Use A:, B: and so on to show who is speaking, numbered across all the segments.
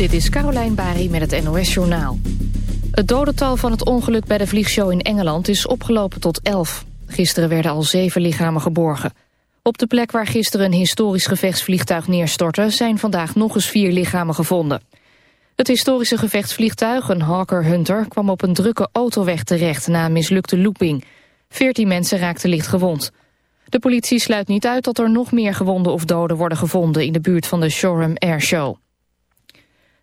A: Dit is Carolijn Bari met het NOS Journaal. Het dodental van het ongeluk bij de vliegshow in Engeland is opgelopen tot 11. Gisteren werden al zeven lichamen geborgen. Op de plek waar gisteren een historisch gevechtsvliegtuig neerstortte... zijn vandaag nog eens vier lichamen gevonden. Het historische gevechtsvliegtuig, een Hawker Hunter... kwam op een drukke autoweg terecht na een mislukte looping. Veertien mensen raakten licht gewond. De politie sluit niet uit dat er nog meer gewonden of doden worden gevonden... in de buurt van de Shoreham Airshow.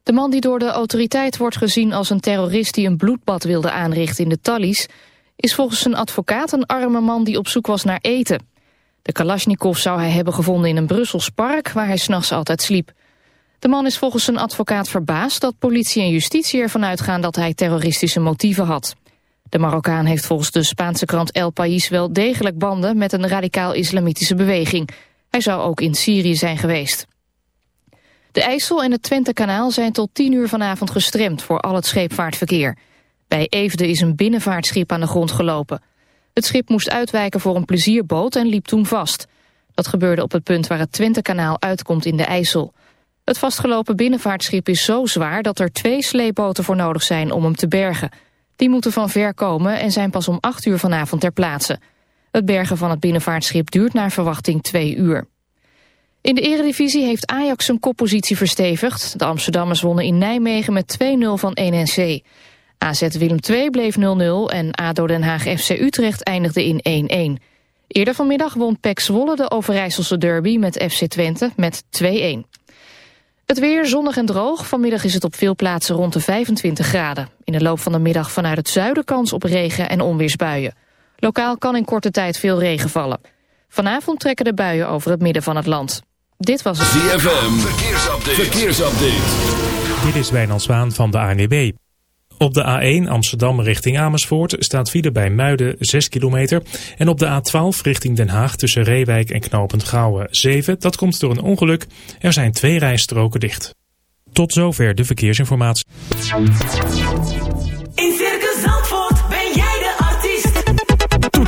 A: De man die door de autoriteit wordt gezien als een terrorist... die een bloedbad wilde aanrichten in de Tallies... is volgens zijn advocaat een arme man die op zoek was naar eten. De Kalashnikov zou hij hebben gevonden in een Brussels park... waar hij s'nachts altijd sliep. De man is volgens zijn advocaat verbaasd dat politie en justitie ervan uitgaan... dat hij terroristische motieven had. De Marokkaan heeft volgens de Spaanse krant El País wel degelijk banden... met een radicaal-islamitische beweging. Hij zou ook in Syrië zijn geweest. De IJssel en het Twentekanaal zijn tot 10 uur vanavond gestremd voor al het scheepvaartverkeer. Bij Eefde is een binnenvaartschip aan de grond gelopen. Het schip moest uitwijken voor een plezierboot en liep toen vast. Dat gebeurde op het punt waar het Twentekanaal uitkomt in de IJssel. Het vastgelopen binnenvaartschip is zo zwaar dat er twee sleepboten voor nodig zijn om hem te bergen. Die moeten van ver komen en zijn pas om 8 uur vanavond ter plaatse. Het bergen van het binnenvaartschip duurt naar verwachting twee uur. In de eredivisie heeft Ajax zijn koppositie verstevigd. De Amsterdammers wonnen in Nijmegen met 2-0 van 1NC. AZ Willem II bleef 0-0 en ADO Den Haag FC Utrecht eindigde in 1-1. Eerder vanmiddag won PEC Zwolle de Overijsselse derby met FC Twente met 2-1. Het weer zonnig en droog. Vanmiddag is het op veel plaatsen rond de 25 graden. In de loop van de middag vanuit het zuiden kans op regen en onweersbuien. Lokaal kan in korte tijd veel regen vallen. Vanavond trekken de buien over het midden van het land. Dit was het
B: ZFM. Verkeersupdate. Verkeersupdate.
C: Dit is Wijnand Zwaan van de ANWB. Op de A1 Amsterdam richting Amersfoort staat file bij Muiden 6 kilometer. En op de A12 richting Den Haag tussen Reewijk en Knopend Gouwen 7. Dat komt door een ongeluk. Er zijn twee rijstroken dicht. Tot zover de verkeersinformatie.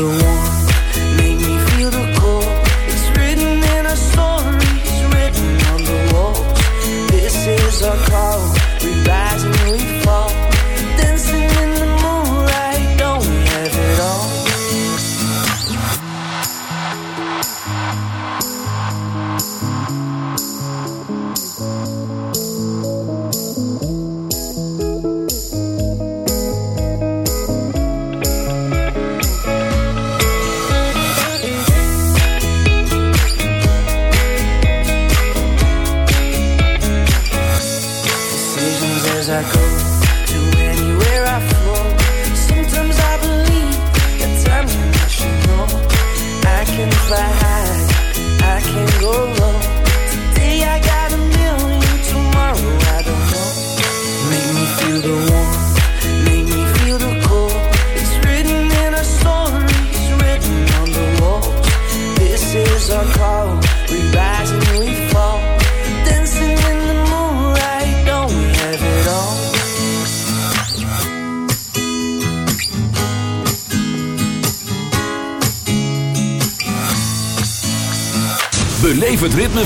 D: the
B: one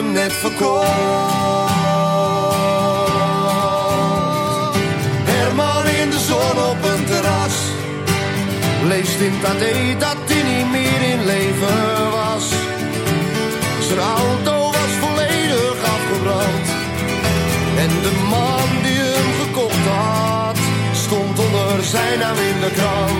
E: Hem net verkocht. Herman in de zon op een terras leest in AD dat hij niet meer in leven was. Zijn auto was volledig afgebrand. En de man die hem gekocht had, stond onder zijn naam in de krant.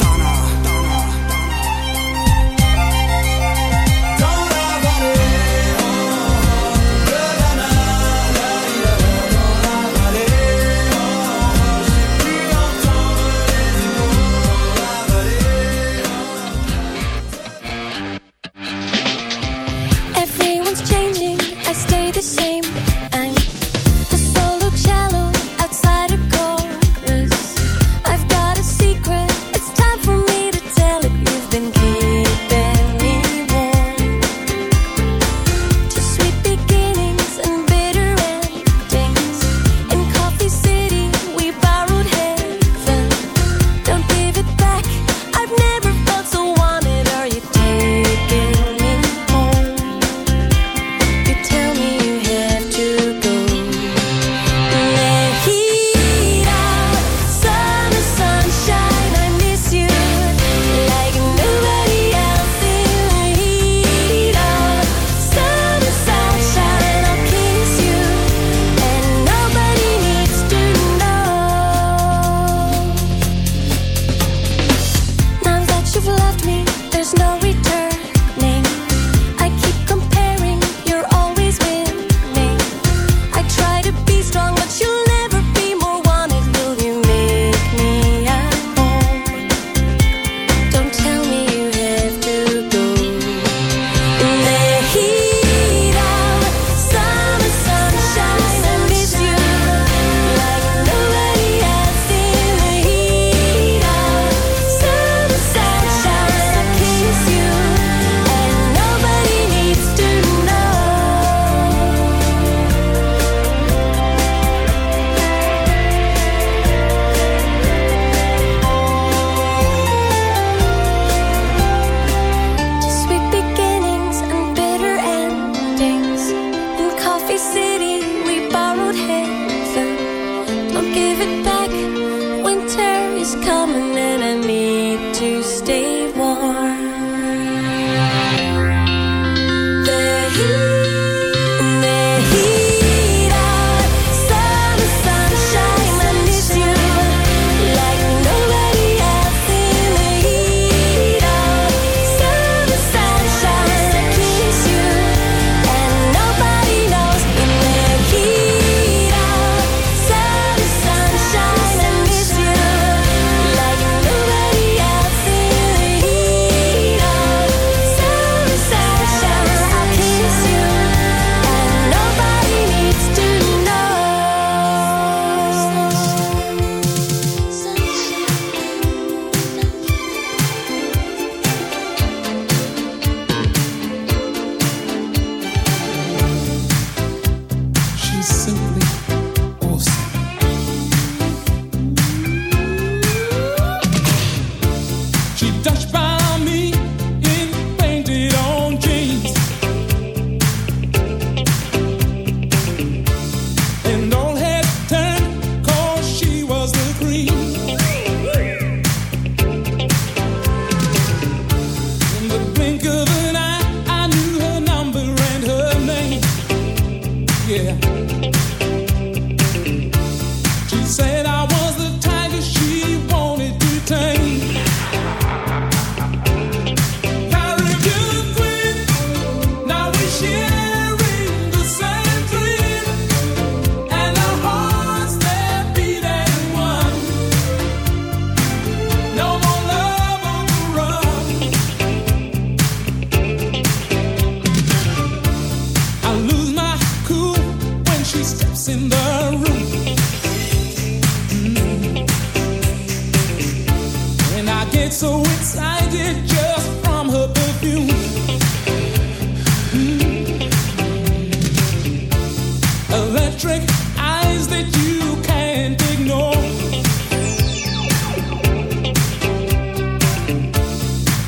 F: trick eyes that you can't ignore.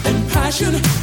F: And passion.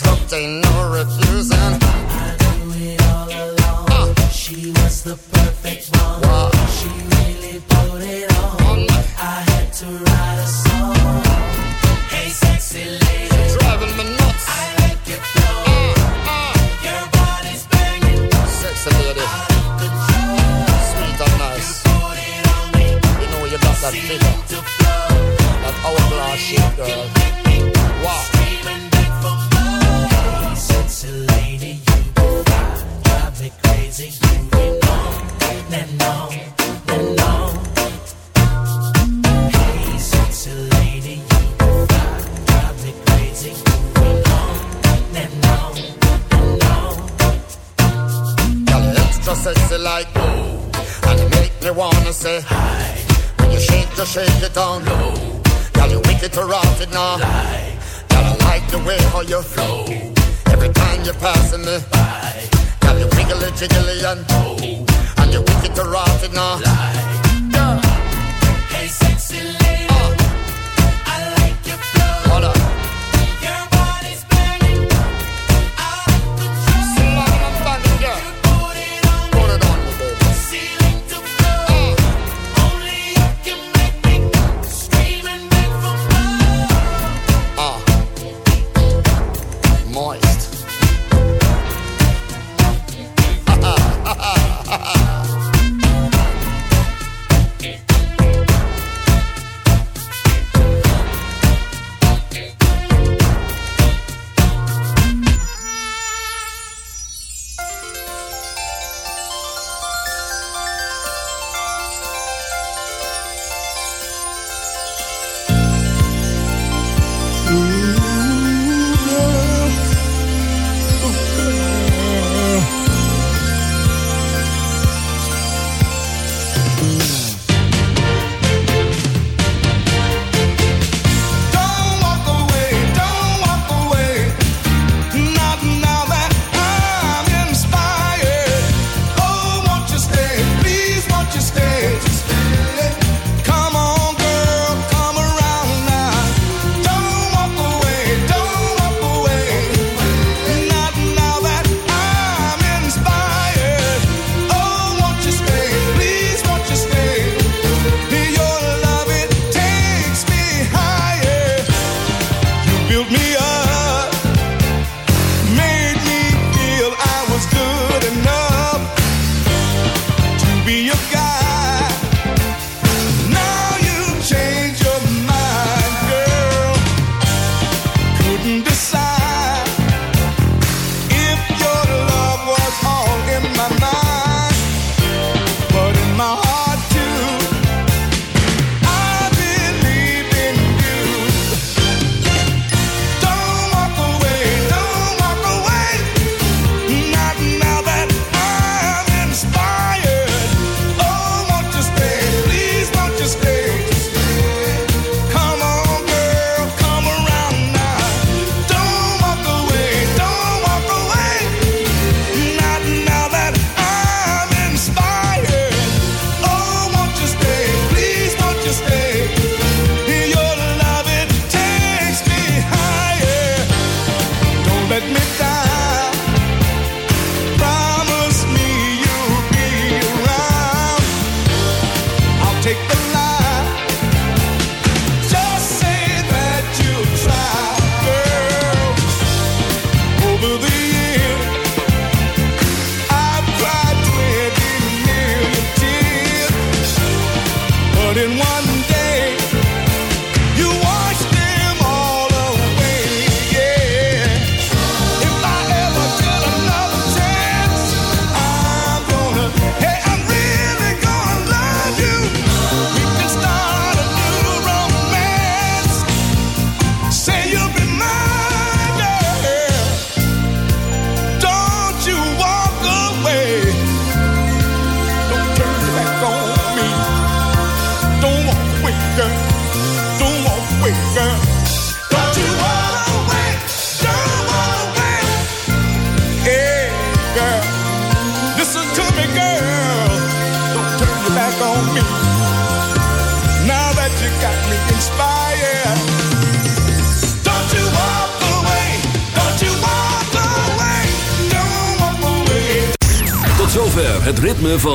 D: hoped they no refusing.